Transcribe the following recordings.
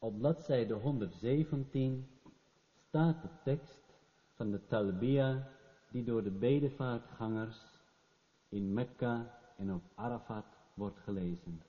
Op bladzijde 117 staat de tekst van de talbiyah die door de bedevaartgangers in Mekka en op Arafat wordt gelezen.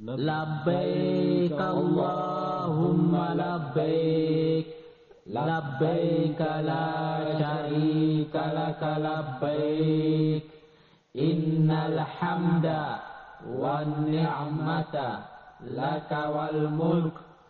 لبيك اللهم لبيك لبيك لا شريك لك لبيك إن الحمد والنعمة لك والملك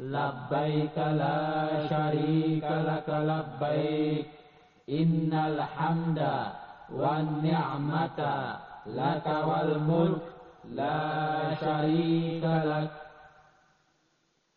لبيك لا شريك لك لبيك. إن الحمد والنعمة لك والملك لا شريك لك.